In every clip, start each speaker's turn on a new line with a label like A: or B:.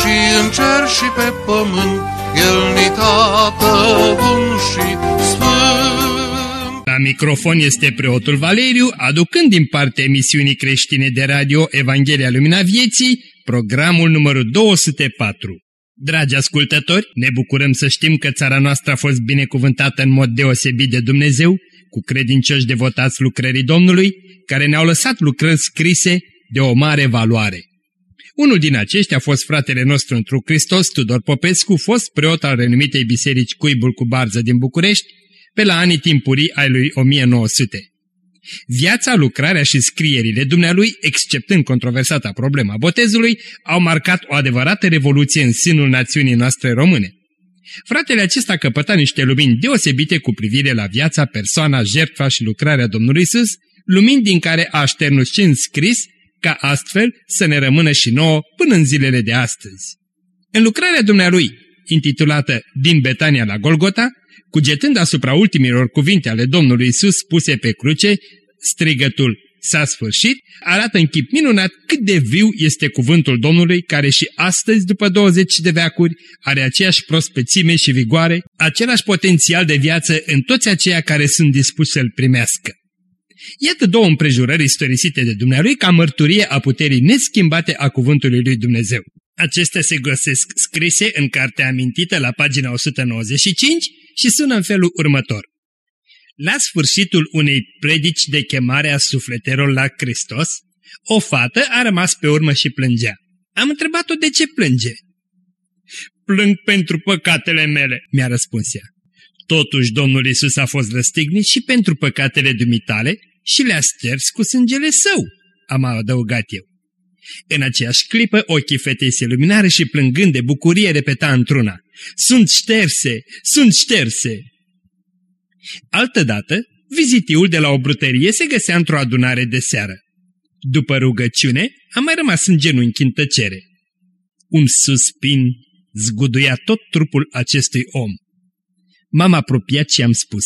A: și în cer și pe pământ, El ni tată bun și sfânt.
B: La microfon este preotul Valeriu, aducând din partea emisiunii creștine de radio Evanghelia Lumina Vieții, programul numărul 204. Dragi ascultători, ne bucurăm să știm că țara noastră a fost binecuvântată în mod deosebit de Dumnezeu, cu credincioși devotați lucrării Domnului, care ne-au lăsat lucrări scrise de o mare valoare. Unul din aceștia a fost fratele nostru întru Hristos, Tudor Popescu, fost preot al renumitei biserici Cuibul cu Barză din București, pe la anii timpurii ai lui 1900. Viața, lucrarea și scrierile dumnealui, exceptând controversata problema botezului, au marcat o adevărată revoluție în sânul națiunii noastre române. Fratele acesta căpăta niște lumini deosebite cu privire la viața, persoana, jertfa și lucrarea Domnului Isus, lumini din care a așternut și înscris ca astfel să ne rămână și nouă până în zilele de astăzi. În lucrarea dumnealui, intitulată Din Betania la Golgota, cugetând asupra ultimilor cuvinte ale Domnului Isus puse pe cruce, strigătul s-a sfârșit, arată în chip minunat cât de viu este cuvântul Domnului, care și astăzi, după 20 de veacuri, are aceeași prospețime și vigoare, același potențial de viață în toți aceia care sunt dispuși să-l primească. Iată două împrejurări istorisite de Dumnealui ca mărturie a puterii neschimbate a cuvântului lui Dumnezeu. Acestea se găsesc scrise în cartea amintită la pagina 195 și sună în felul următor. La sfârșitul unei predici de chemare a sufletelor la Hristos, o fată a rămas pe urmă și plângea. Am întrebat-o de ce plânge. Plâng pentru păcatele mele, mi-a răspuns ea. Totuși Domnul Isus a fost răstignit și pentru păcatele dumitale și le-a sters cu sângele său, am adăugat eu. În aceeași clipă, ochii fetei se luminară și plângând de bucurie repeta într-una. Sunt șterse! Sunt șterse! Altădată, vizitiul de la o brutărie se găsea într-o adunare de seară. După rugăciune, a mai rămas în genunchi în tăcere. Un suspin zguduia tot trupul acestui om. M-am apropiat și am spus,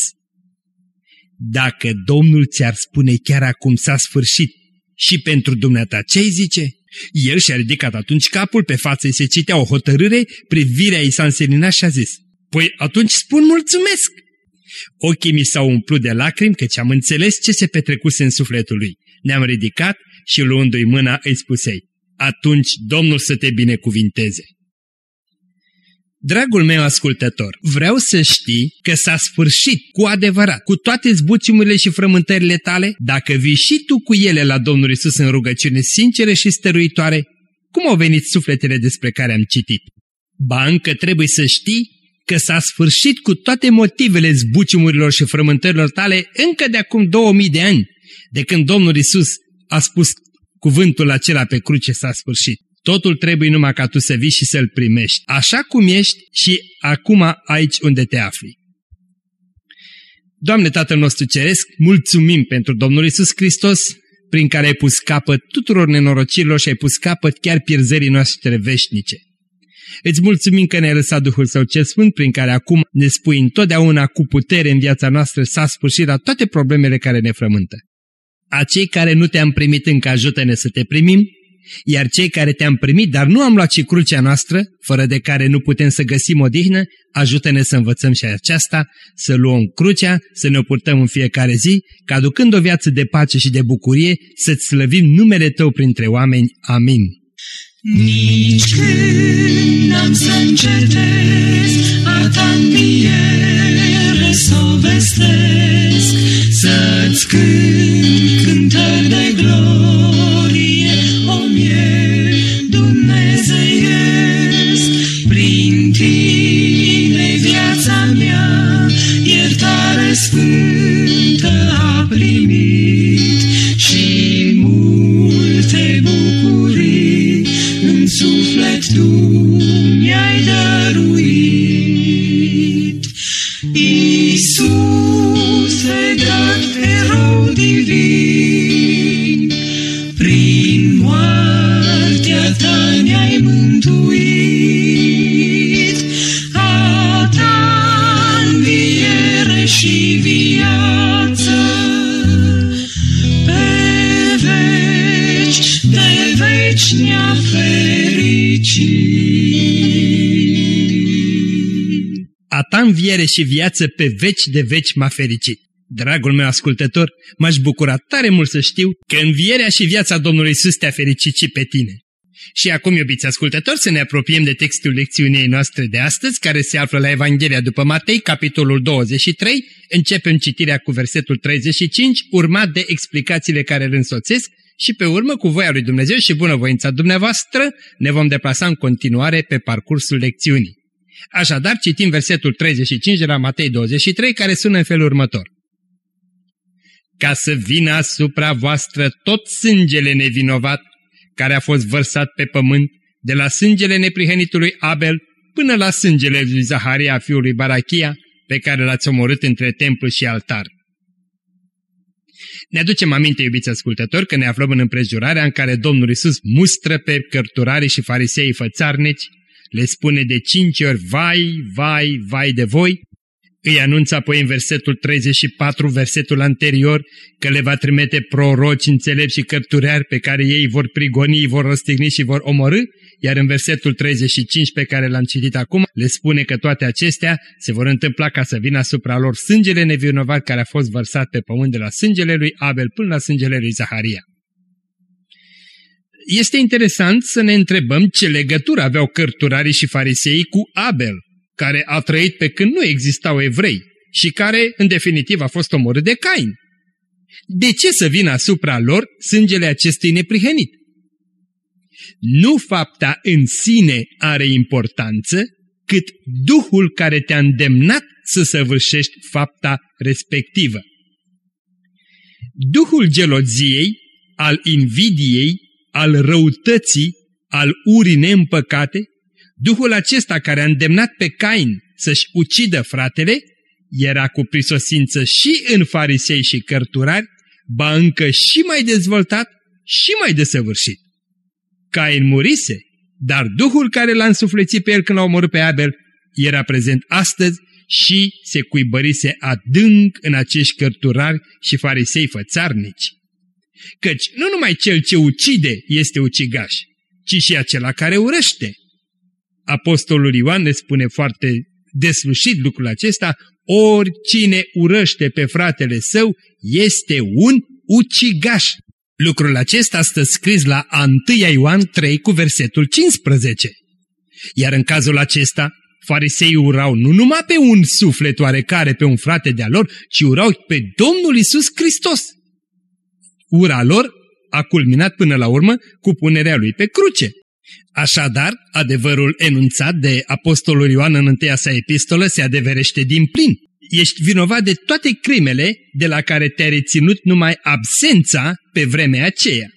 B: Dacă Domnul ți-ar spune chiar acum s-a sfârșit și pentru dumneata ce-i zice? El și-a ridicat atunci capul, pe față se citea o hotărâre, privirea i s-a înseninat și a zis, Păi atunci spun mulțumesc! Ochii mi s-au umplut de lacrimi căci am înțeles ce se petrecuse în sufletul lui. Ne-am ridicat și luându-i mâna îi spusei, atunci Domnul să te binecuvinteze. Dragul meu ascultător, vreau să știi că s-a sfârșit cu adevărat, cu toate zbuciumurile și frământările tale, dacă vii și tu cu ele la Domnul Isus în rugăciune sincere și stăruitoare, cum au venit sufletele despre care am citit? Ba încă trebuie să știi că s-a sfârșit cu toate motivele zbuciumurilor și frământărilor tale încă de acum 2000 de ani, de când Domnul Isus a spus cuvântul acela pe cruce s-a sfârșit. Totul trebuie numai ca tu să vii și să-L primești, așa cum ești și acum aici unde te afli. Doamne Tatăl nostru Ceresc, mulțumim pentru Domnul Isus Hristos, prin care ai pus capăt tuturor nenorocirilor și ai pus capăt chiar pierzării noastre veșnice. Îți mulțumim că ne-ai lăsat Duhul Său cel Sfânt, prin care acum ne spui întotdeauna cu putere în viața noastră s-a sfârșit la toate problemele care ne frământă. Acei care nu te-am primit încă ajută-ne să te primim, iar cei care te-am primit, dar nu am luat și crucea noastră, fără de care nu putem să găsim odihnă, ajută-ne să învățăm și aceasta, să luăm crucea, să ne purtăm în fiecare zi, ca aducând o viață de pace și de bucurie, să-ți slăvim numele Tău printre oameni. Amin.
C: Nici când am să încetez a ta să veci ne-a fericit.
B: A ta înviere și viață pe veci de veci m-a fericit. Dragul meu ascultător, m-aș bucura tare mult să știu că învierea și viața Domnului Iisus te-a fericit și pe tine. Și acum, iubiți ascultători, să ne apropiem de textul lecțiunii noastre de astăzi, care se află la Evanghelia după Matei, capitolul 23. Începem citirea cu versetul 35, urmat de explicațiile care îl însoțesc și pe urmă, cu voia lui Dumnezeu și bunăvoința dumneavoastră, ne vom deplasa în continuare pe parcursul lecțiunii. Așadar, citim versetul 35 de la Matei 23, care sună în felul următor. Ca să vină asupra voastră tot sângele nevinovat care a fost vărsat pe pământ, de la sângele neprihănitului Abel până la sângele lui Zaharia, fiul lui Barachia, pe care l-ați omorât între templu și altar. Ne aducem aminte, iubiți ascultători, că ne aflăm în împrejurarea în care Domnul Isus mustră pe cărturarii și farisei fățarnici, le spune de cinci ori, vai, vai, vai de voi, îi anunță apoi în versetul 34, versetul anterior, că le va trimite proroci înțelepți și cărtureari pe care ei vor prigoni, vor răstigni și vor omorâ, iar în versetul 35 pe care l-am citit acum, le spune că toate acestea se vor întâmpla ca să vină asupra lor sângele nevinovat care a fost vărsat pe pământ de la sângele lui Abel până la sângele lui Zaharia. Este interesant să ne întrebăm ce legătură aveau cărturarii și farisei cu Abel, care a trăit pe când nu existau evrei și care, în definitiv, a fost omorât de Cain. De ce să vină asupra lor sângele acestui neprihănit? Nu fapta în sine are importanță, cât Duhul care te-a îndemnat să săvârșești fapta respectivă. Duhul geloziei, al invidiei, al răutății, al urii neîmpăcate, Duhul acesta care a îndemnat pe Cain să-și ucidă fratele, era cu prisosință și în farisei și cărturari, ba încă și mai dezvoltat și mai desăvârșit. Cain murise, dar Duhul care l-a însuflețit pe el când l-a omorât pe Abel era prezent astăzi și se cuibărise adânc în acești cărturari și farisei fățarnici. Căci nu numai cel ce ucide este ucigaș, ci și acela care urăște. Apostolul Ioan ne spune foarte deslușit lucrul acesta, oricine urăște pe fratele său este un ucigaș. Lucrul acesta stă scris la 1 Ioan 3 cu versetul 15. Iar în cazul acesta, fariseii urau nu numai pe un suflet oarecare, pe un frate de-a lor, ci urau pe Domnul Isus Hristos. Ura lor a culminat până la urmă cu punerea lui pe cruce. Așadar, adevărul enunțat de Apostolul Ioan în întâia sa epistolă se adeverește din plin. Ești vinovat de toate crimele de la care te-ai reținut numai absența pe vremea aceea.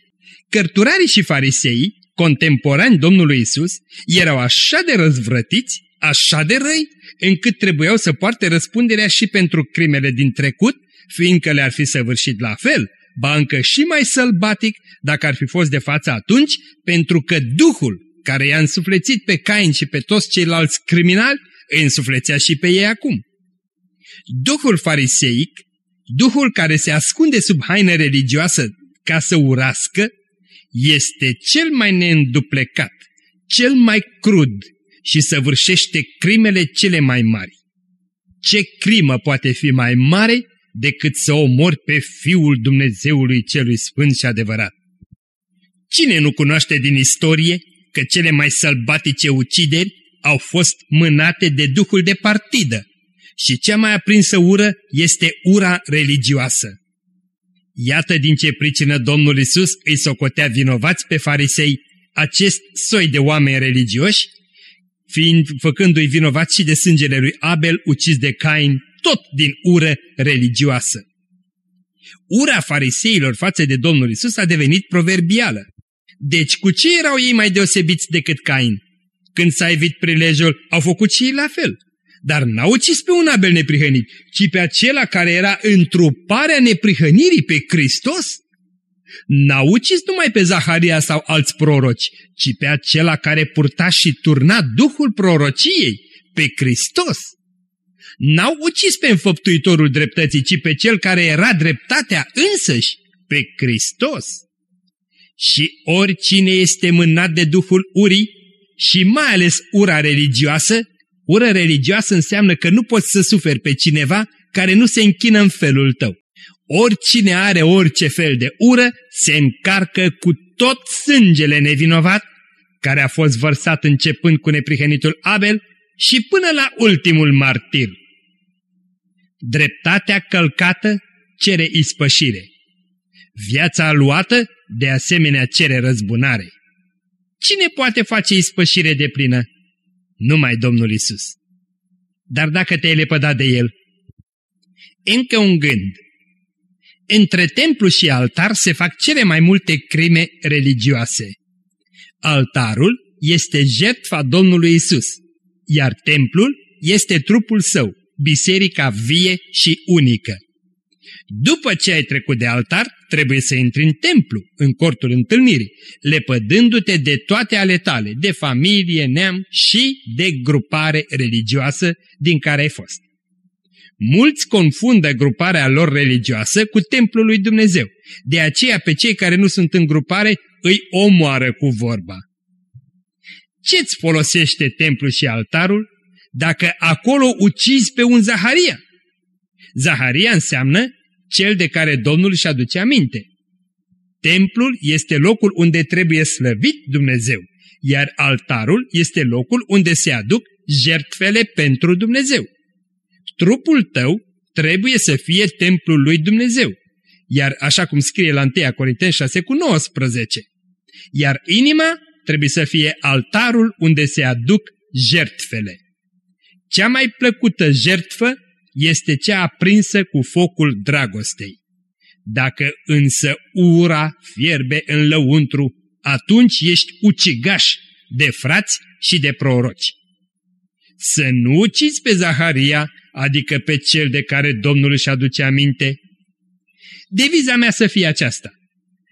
B: Cărturarii și fariseii, contemporani Domnului Isus, erau așa de răzvrătiți, așa de răi, încât trebuiau să poarte răspunderea și pentru crimele din trecut, fiindcă le-ar fi săvârșit la fel, ba încă și mai sălbatic dacă ar fi fost de față atunci, pentru că Duhul care i-a însuflețit pe Cain și pe toți ceilalți criminali, îi însuflețea și pe ei acum. Duhul fariseic, Duhul care se ascunde sub haină religioasă ca să urască, este cel mai neînduplecat, cel mai crud și săvârșește crimele cele mai mari. Ce crimă poate fi mai mare decât să omori pe Fiul Dumnezeului Celui Sfânt și adevărat? Cine nu cunoaște din istorie că cele mai sălbatice ucideri au fost mânate de duhul de partidă și cea mai aprinsă ură este ura religioasă. Iată din ce pricină Domnul Isus îi socotea vinovați pe farisei acest soi de oameni religioși, fiind făcându-i vinovați și de sângele lui Abel ucis de Cain, tot din ură religioasă. Ura fariseilor față de Domnul Isus a devenit proverbială. Deci cu ce erau ei mai deosebiți decât Cain? Când s-a evit prilejul, au făcut și ei la fel. Dar n-au ucis pe un Abel neprihănit, ci pe acela care era întruparea neprihănirii pe Hristos. N-au ucis numai pe Zaharia sau alți proroci, ci pe acela care purta și turna Duhul prorociei, pe Hristos. N-au ucis pe înfăptuitorul dreptății, ci pe cel care era dreptatea însăși, pe Hristos. Și oricine este mânat de Duhul urii, și mai ales ura religioasă, ură religioasă înseamnă că nu poți să suferi pe cineva care nu se închină în felul tău. Oricine are orice fel de ură se încarcă cu tot sângele nevinovat care a fost vărsat începând cu neprihănitul Abel și până la ultimul martir. Dreptatea călcată cere ispășire. Viața luată de asemenea cere răzbunare. Cine poate face ispășire de plină? Numai Domnul Isus. Dar dacă te-ai lepădat de El? Încă un gând. Între templu și altar se fac cele mai multe crime religioase. Altarul este jertfa Domnului Isus, iar templul este trupul său, biserica vie și unică. După ce ai trecut de altar, trebuie să intri în templu, în cortul întâlnirii, lepădându-te de toate ale tale, de familie, neam și de grupare religioasă din care ai fost. Mulți confundă gruparea lor religioasă cu templul lui Dumnezeu. De aceea pe cei care nu sunt în grupare îi omoară cu vorba. Ce-ți folosește templul și altarul dacă acolo ucizi pe un Zaharia? Zaharia înseamnă cel de care Domnul își aduce aminte. Templul este locul unde trebuie slăvit Dumnezeu, iar altarul este locul unde se aduc jertfele pentru Dumnezeu. Trupul tău trebuie să fie templul lui Dumnezeu, iar așa cum scrie la 1 Corinteni 6 cu 19. Iar inima trebuie să fie altarul unde se aduc jertfele. Cea mai plăcută jertfă este cea aprinsă cu focul dragostei. Dacă însă ura fierbe în lăuntru, atunci ești ucigaș de frați și de proroci. Să nu uciți pe Zaharia, adică pe cel de care Domnul își aduce aminte. Deviza mea să fie aceasta.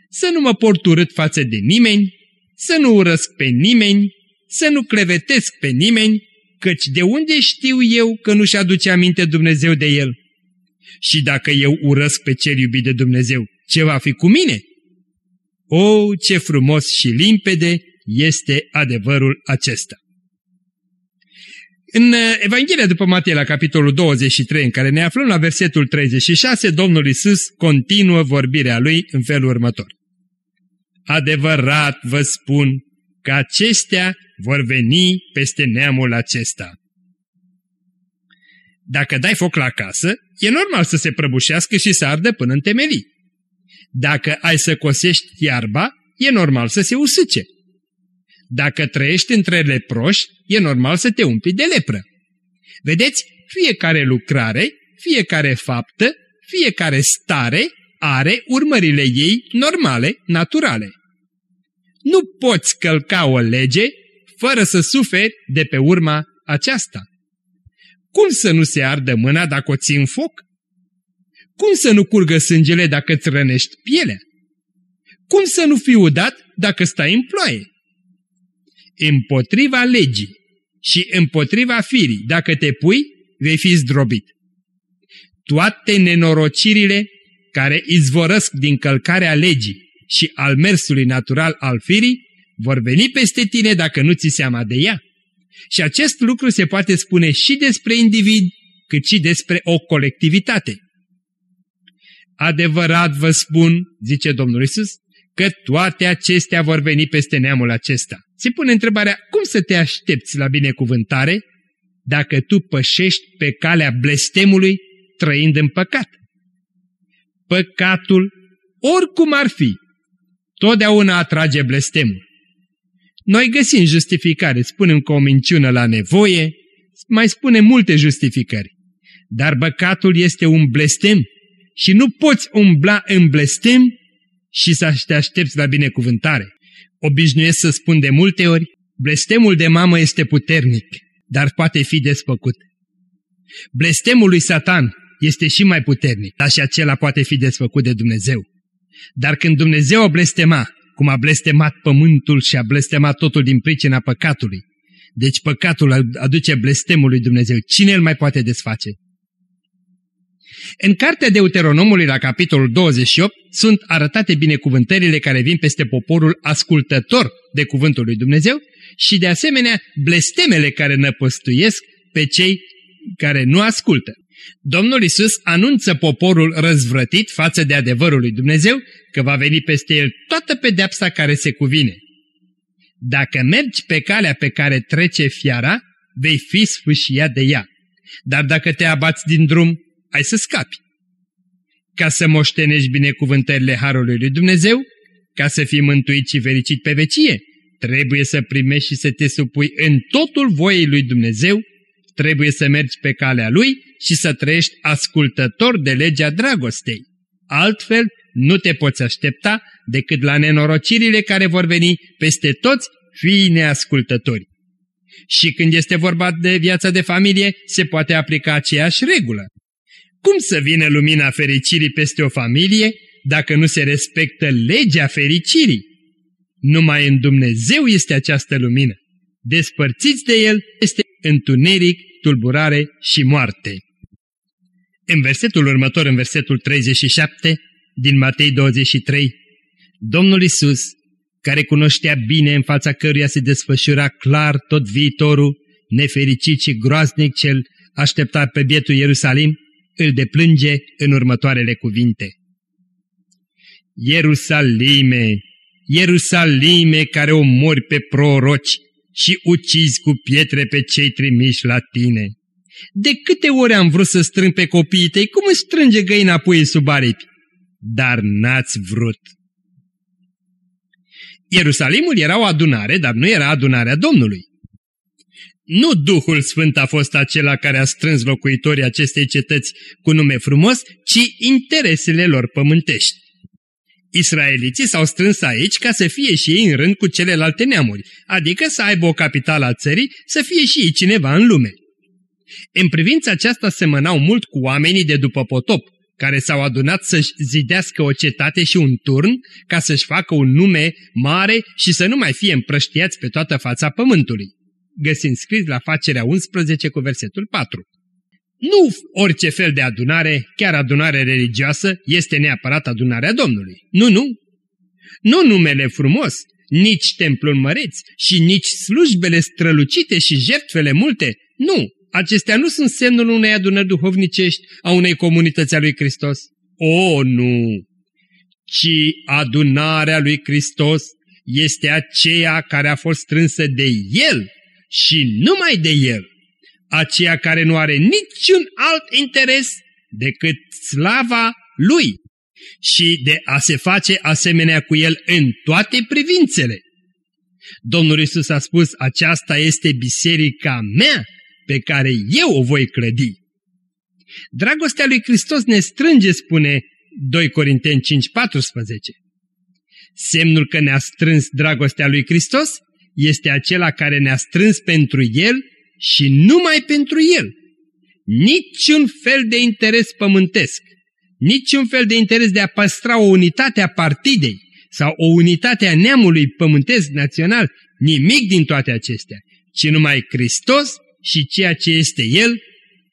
B: Să nu mă port urât față de nimeni, să nu urăsc pe nimeni, să nu clevetesc pe nimeni, căci de unde știu eu că nu-și aduce aminte Dumnezeu de el? Și dacă eu urăsc pe cel iubit de Dumnezeu, ce va fi cu mine? O, ce frumos și limpede este adevărul acesta! În uh, Evanghelia după Matei, la capitolul 23, în care ne aflăm la versetul 36, Domnul Isus continuă vorbirea lui în felul următor. Adevărat vă spun că acestea vor veni peste neamul acesta. Dacă dai foc la casă, e normal să se prăbușească și să ardă până în temelii. Dacă ai să cosești iarba, e normal să se usuce. Dacă trăiești între leproși, e normal să te umpli de lepră. Vedeți, fiecare lucrare, fiecare faptă, fiecare stare are urmările ei normale, naturale. Nu poți călca o lege fără să suferi de pe urma aceasta. Cum să nu se ardă mâna dacă o ții în foc? Cum să nu curgă sângele dacă îți rănești pielea? Cum să nu fii udat dacă stai în ploaie? Împotriva legii și împotriva firii, dacă te pui, vei fi zdrobit. Toate nenorocirile care izvorăsc din călcarea legii și al mersului natural al firii vor veni peste tine dacă nu ți seama de ea. Și acest lucru se poate spune și despre individ, cât și despre o colectivitate. Adevărat vă spun, zice Domnul Isus, că toate acestea vor veni peste neamul acesta. Se pune întrebarea, cum să te aștepți la binecuvântare dacă tu pășești pe calea blestemului trăind în păcat? Păcatul, oricum ar fi, totdeauna atrage blestemul. Noi găsim justificare, spunem că o minciună la nevoie, mai spunem multe justificări. Dar băcatul este un blestem și nu poți umbla în blestem și să te aștepți la binecuvântare. Obișnuiesc să spun de multe ori, blestemul de mamă este puternic, dar poate fi despăcut. Blestemul lui Satan este și mai puternic, dar și acela poate fi desfăcut de Dumnezeu. Dar când Dumnezeu o blestema, cum a blestemat pământul și a blestemat totul din pricina păcatului, Deci păcatul aduce blestemul lui Dumnezeu. Cine îl mai poate desface? În cartea Deuteronomului la capitolul 28 sunt arătate binecuvântările care vin peste poporul ascultător de cuvântul lui Dumnezeu și de asemenea blestemele care năpăstuiesc pe cei care nu ascultă. Domnul Isus anunță poporul răzvrătit față de adevărul lui Dumnezeu că va veni peste el toată pedeapsa care se cuvine. Dacă mergi pe calea pe care trece fiara, vei fi sfâșiat de ea. Dar dacă te abați din drum, ai să scapi. Ca să moștenești binecuvântările Harului lui Dumnezeu, ca să fii mântuit și fericit pe vecie, trebuie să primești și să te supui în totul voiei lui Dumnezeu, trebuie să mergi pe calea lui și să trăiești ascultător de legea dragostei. Altfel, nu te poți aștepta decât la nenorocirile care vor veni peste toți fiii neascultători. Și când este vorba de viața de familie, se poate aplica aceeași regulă. Cum să vină lumina fericirii peste o familie dacă nu se respectă legea fericirii? Numai în Dumnezeu este această lumină. Despărțiți de El este întuneric, tulburare și moarte. În versetul următor, în versetul 37 din Matei 23, Domnul Isus, care cunoștea bine în fața căruia se desfășura clar tot viitorul, nefericit și groaznic cel așteptat pe bietul Ierusalim, îl deplânge în următoarele cuvinte. Ierusalime, Ierusalime care omori pe proroci și ucizi cu pietre pe cei trimiși la tine. De câte ori am vrut să strâng pe copiii tăi, cum îți strânge găina apoi sub aripi? Dar n-ați vrut. Ierusalimul era o adunare, dar nu era adunarea Domnului. Nu Duhul Sfânt a fost acela care a strâns locuitorii acestei cetăți cu nume frumos, ci interesele lor pământești. Israeliții s-au strâns aici ca să fie și ei în rând cu celelalte neamuri, adică să aibă o capitală a țării, să fie și ei cineva în lume. În privința aceasta semănau mult cu oamenii de după potop, care s-au adunat să-și zidească o cetate și un turn ca să-și facă un nume mare și să nu mai fie împrăștiați pe toată fața pământului. Găsim scris la facerea 11 cu versetul 4. Nu orice fel de adunare, chiar adunare religioasă, este neapărat adunarea Domnului. Nu, nu. Nu numele frumos, nici templul măreț și nici slujbele strălucite și jertfele multe. Nu, acestea nu sunt semnul unei adunări duhovnicești a unei comunități a lui Hristos. O, nu! Ci adunarea lui Hristos este aceea care a fost strânsă de El și numai de El aceea care nu are niciun alt interes decât slava lui și de a se face asemenea cu el în toate privințele. Domnul Isus a spus, aceasta este biserica mea pe care eu o voi clădi. Dragostea lui Hristos ne strânge, spune 2 Corinteni 5:14. Semnul că ne-a strâns dragostea lui Hristos este acela care ne-a strâns pentru El și numai pentru el. Niciun fel de interes pământesc, niciun fel de interes de a păstra o unitate a partidei sau o unitate a neamului pământesc național, nimic din toate acestea, ci numai Hristos și ceea ce este El,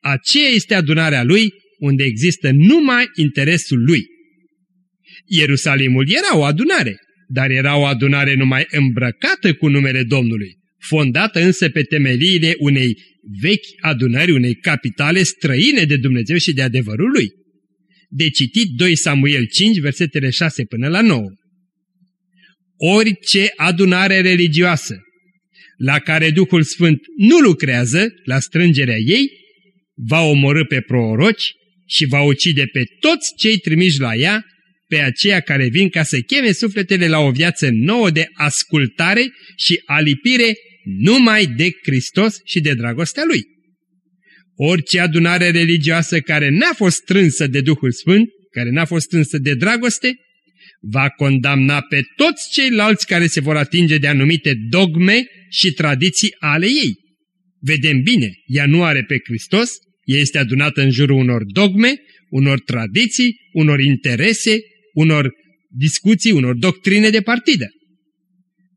B: aceea este adunarea Lui, unde există numai interesul Lui. Ierusalimul era o adunare, dar era o adunare numai îmbrăcată cu numele Domnului fondată însă pe temeliile unei vechi adunări, unei capitale străine de Dumnezeu și de adevărul lui. De citit 2 Samuel 5, versetele 6 până la 9. Orice adunare religioasă la care Duhul Sfânt nu lucrează la strângerea ei, va omorâ pe proroci și va ucide pe toți cei trimiși la ea, pe aceia care vin ca să cheme sufletele la o viață nouă de ascultare și alipire numai de Hristos și de dragostea Lui. Orice adunare religioasă care n-a fost strânsă de Duhul Sfânt, care n-a fost strânsă de dragoste, va condamna pe toți ceilalți care se vor atinge de anumite dogme și tradiții ale ei. Vedem bine, ea nu are pe Hristos, ea este adunată în jurul unor dogme, unor tradiții, unor interese, unor discuții, unor doctrine de partidă.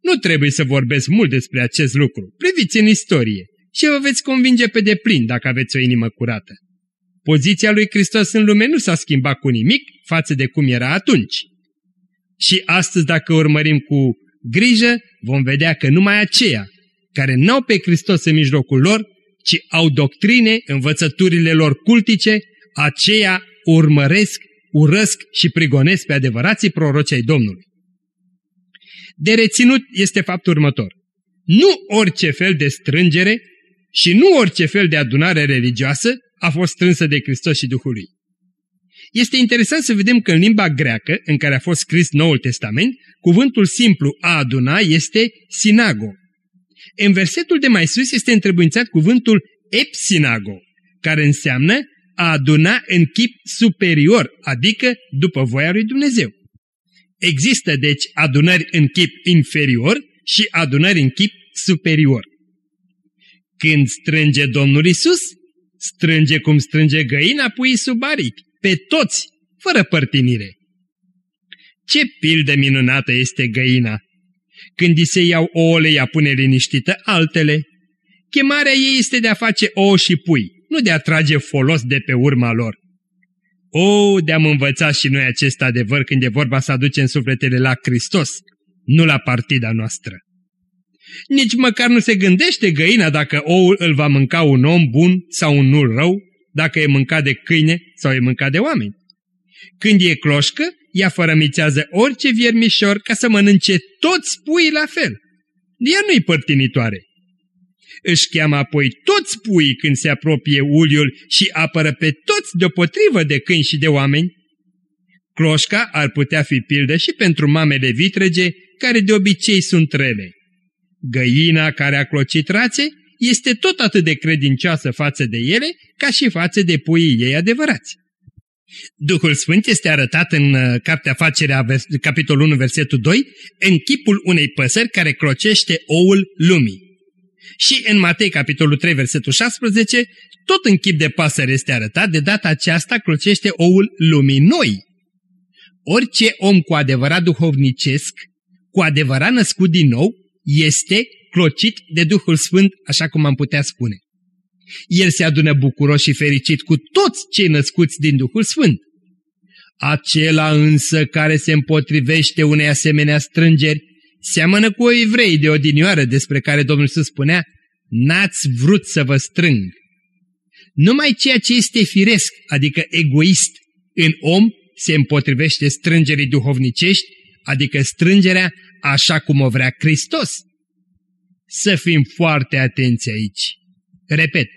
B: Nu trebuie să vorbesc mult despre acest lucru. Priviți în istorie și vă veți convinge pe deplin dacă aveți o inimă curată. Poziția lui Hristos în lume nu s-a schimbat cu nimic față de cum era atunci. Și astăzi, dacă urmărim cu grijă, vom vedea că numai aceia care n-au pe Hristos în mijlocul lor, ci au doctrine, învățăturile lor cultice, aceia urmăresc, urăsc și prigonesc pe adevărații proroci ai Domnului. De reținut este faptul următor. Nu orice fel de strângere și nu orice fel de adunare religioasă a fost strânsă de Hristos și Duhul lui. Este interesant să vedem că în limba greacă, în care a fost scris Noul Testament, cuvântul simplu a aduna este sinago. În versetul de mai sus este întrebuințat cuvântul epsinago, care înseamnă a aduna în chip superior, adică după voia lui Dumnezeu. Există deci adunări în chip inferior și adunări în chip superior. Când strânge Domnul Isus, strânge cum strânge găina pui sub aripi, pe toți, fără părtinire. Ce pildă minunată este găina! Când îi se iau ouăle, ea pune liniștită altele. Chemarea ei este de a face ouă și pui, nu de a trage folos de pe urma lor. O, de-am învățat și noi acest adevăr când e vorba să aducem sufletele la Hristos, nu la partida noastră. Nici măcar nu se gândește găina dacă oul îl va mânca un om bun sau un nul rău, dacă e mâncat de câine sau e mâncat de oameni. Când e cloșcă, ea fărămițează orice viermișor ca să mănânce toți puii la fel. Ea nu-i părtinitoare. Își cheamă apoi toți puii când se apropie uliul și apără pe toți deopotrivă de câini și de oameni. Cloșca ar putea fi pildă și pentru mamele vitrege, care de obicei sunt rele. Găina care a clocit rațe este tot atât de credincioasă față de ele ca și față de puii ei adevărați. Duhul Sfânt este arătat în uh, Cartea Facerea, capitolul 1, versetul 2, în chipul unei păsări care clocește oul lumii. Și în Matei, capitolul 3, versetul 16, tot în chip de pasăre este arătat, de data aceasta clocește oul lumii noi. Orice om cu adevărat duhovnicesc, cu adevărat născut din nou, este clocit de Duhul Sfânt, așa cum am putea spune. El se adună bucuros și fericit cu toți cei născuți din Duhul Sfânt. Acela însă care se împotrivește unei asemenea strângeri, seamănă cu o evrei de odinioară despre care Domnul Iisus spunea, n-ați vrut să vă strâng. Numai ceea ce este firesc, adică egoist, în om se împotrivește strângerii duhovnicești, adică strângerea așa cum o vrea Hristos. Să fim foarte atenți aici. Repet,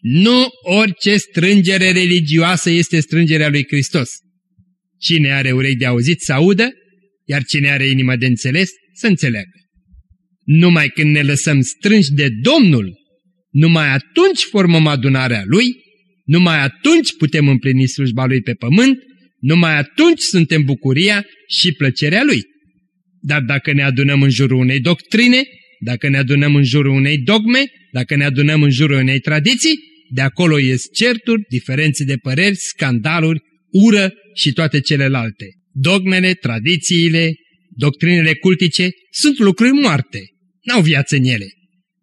B: nu orice strângere religioasă este strângerea lui Hristos. Cine are urei de auzit să audă, iar cine are inimă de înțeles să înțeleagă. Numai când ne lăsăm strânși de Domnul, numai atunci formăm adunarea Lui, numai atunci putem împlini slujba Lui pe pământ, numai atunci suntem bucuria și plăcerea Lui. Dar dacă ne adunăm în jurul unei doctrine, dacă ne adunăm în jurul unei dogme, dacă ne adunăm în jurul unei tradiții, de acolo ies certuri, diferențe de păreri, scandaluri, ură și toate celelalte. Dogmele, tradițiile, doctrinele cultice sunt lucruri moarte, n-au viață în ele.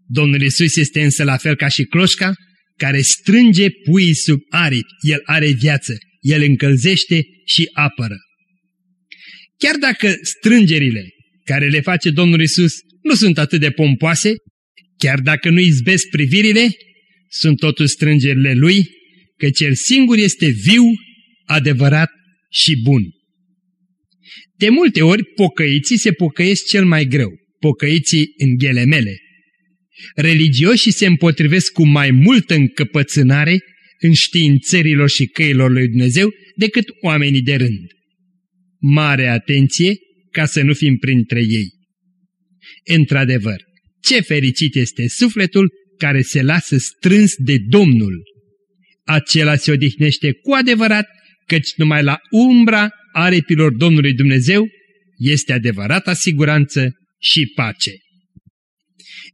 B: Domnul Isus este însă la fel ca și cloșca, care strânge puii sub aripi, el are viață, el încălzește și apără. Chiar dacă strângerile care le face Domnul Isus nu sunt atât de pompoase, chiar dacă nu izbesc privirile, sunt totuși strângerile Lui, că Cel singur este viu, adevărat și bun. De multe ori, pocăiții se pocăiesc cel mai greu, pocăiții în ghelemele. Religioșii se împotrivesc cu mai multă încăpățânare în științărilor și căilor lui Dumnezeu decât oamenii de rând. Mare atenție ca să nu fim printre ei. Într-adevăr, ce fericit este sufletul care se lasă strâns de Domnul. Acela se odihnește cu adevărat, căci numai la umbra arepilor Domnului Dumnezeu este adevărata siguranță și pace.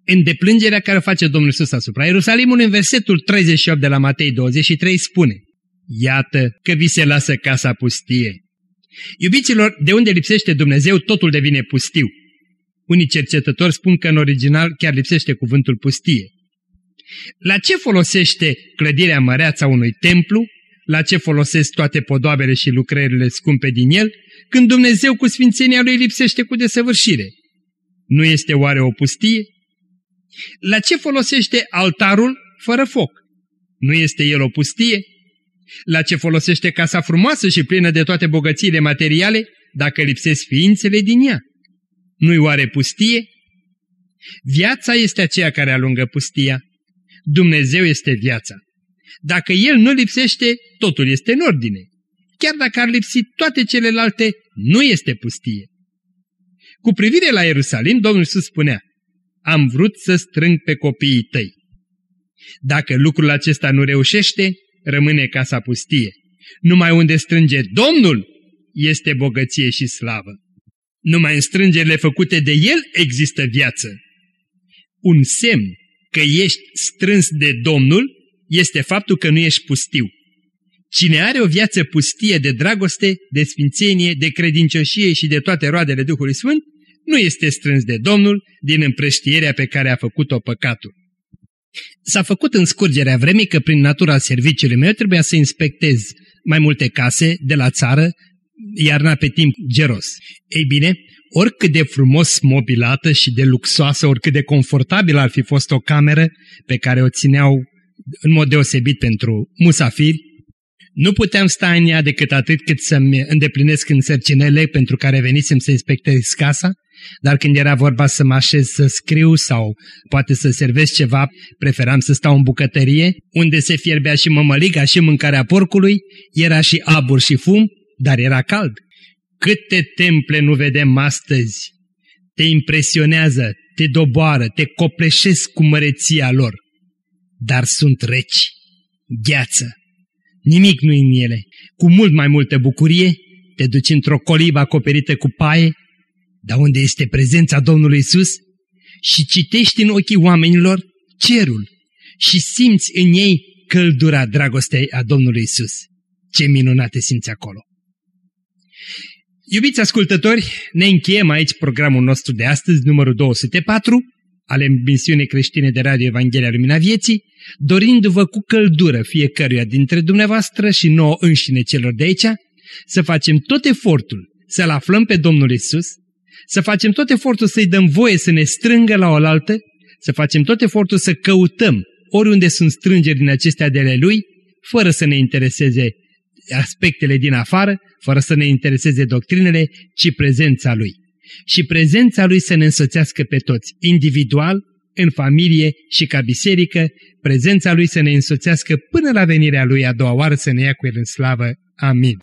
B: În deplângerea care face Domnul Iisus asupra Ierusalimului, în versetul 38 de la Matei 23 spune Iată că vi se lasă casa pustie. Iubiților, de unde lipsește Dumnezeu, totul devine pustiu. Unii cercetători spun că în original chiar lipsește cuvântul pustie. La ce folosește clădirea măreață a unui templu? La ce folosesc toate podoabele și lucrările scumpe din el? Când Dumnezeu cu sfințenia lui lipsește cu desăvârșire. Nu este oare o pustie? La ce folosește altarul fără foc? Nu este el o pustie? La ce folosește casa frumoasă și plină de toate bogățiile materiale dacă lipsesc ființele din ea? Nu-i oare pustie? Viața este aceea care alungă pustia. Dumnezeu este viața. Dacă El nu lipsește, totul este în ordine. Chiar dacă ar lipsi toate celelalte, nu este pustie. Cu privire la Ierusalim, Domnul Iisus spunea, am vrut să strâng pe copiii tăi. Dacă lucrul acesta nu reușește, rămâne casa pustie. Numai unde strânge Domnul este bogăție și slavă. Numai în strângerile făcute de El există viață. Un semn că ești strâns de Domnul este faptul că nu ești pustiu. Cine are o viață pustie de dragoste, de sfințenie, de credincioșie și de toate roadele Duhului Sfânt, nu este strâns de Domnul din împrăștierea pe care a făcut-o păcatul. S-a făcut în scurgerea vremii că prin natura serviciului meu trebuia să inspectez mai multe case de la țară, iarna pe timp geros. Ei bine, oricât de frumos mobilată și de luxoasă, oricât de confortabilă ar fi fost o cameră pe care o țineau în mod deosebit pentru musafiri, nu puteam sta în ea decât atât cât să-mi îndeplinesc însărcinele pentru care venisem să inspectez casa, dar când era vorba să mă așez să scriu sau poate să servesc ceva, preferam să stau în bucătărie, unde se fierbea și mămăliga și mâncarea porcului, era și abur și fum, dar era cald. Câte temple nu vedem astăzi! Te impresionează, te doboară, te copleșesc cu măreția lor, dar sunt reci, gheață, nimic nu în ele. Cu mult mai multă bucurie te duci într-o colibă acoperită cu paie, dar unde este prezența Domnului Isus și citești în ochii oamenilor cerul și simți în ei căldura dragostei a Domnului Isus. Ce minunate simți acolo! Iubiți ascultători, ne încheiem aici programul nostru de astăzi, numărul 204, ale misiunii creștine de Radio Evanghelia Lumina Vieții, dorindu-vă cu căldură fiecăruia dintre dumneavoastră și nouă înșine celor de aici, să facem tot efortul să-L aflăm pe Domnul Isus, să facem tot efortul să-i dăm voie să ne strângă la oaltă, să facem tot efortul să căutăm oriunde sunt strângeri din acestea de ale Lui, fără să ne intereseze aspectele din afară, fără să ne intereseze doctrinele, ci prezența Lui. Și prezența Lui să ne însoțească pe toți, individual, în familie și ca biserică, prezența Lui să ne însoțească până la venirea Lui a doua oară să ne ia cu El în slavă. Amin.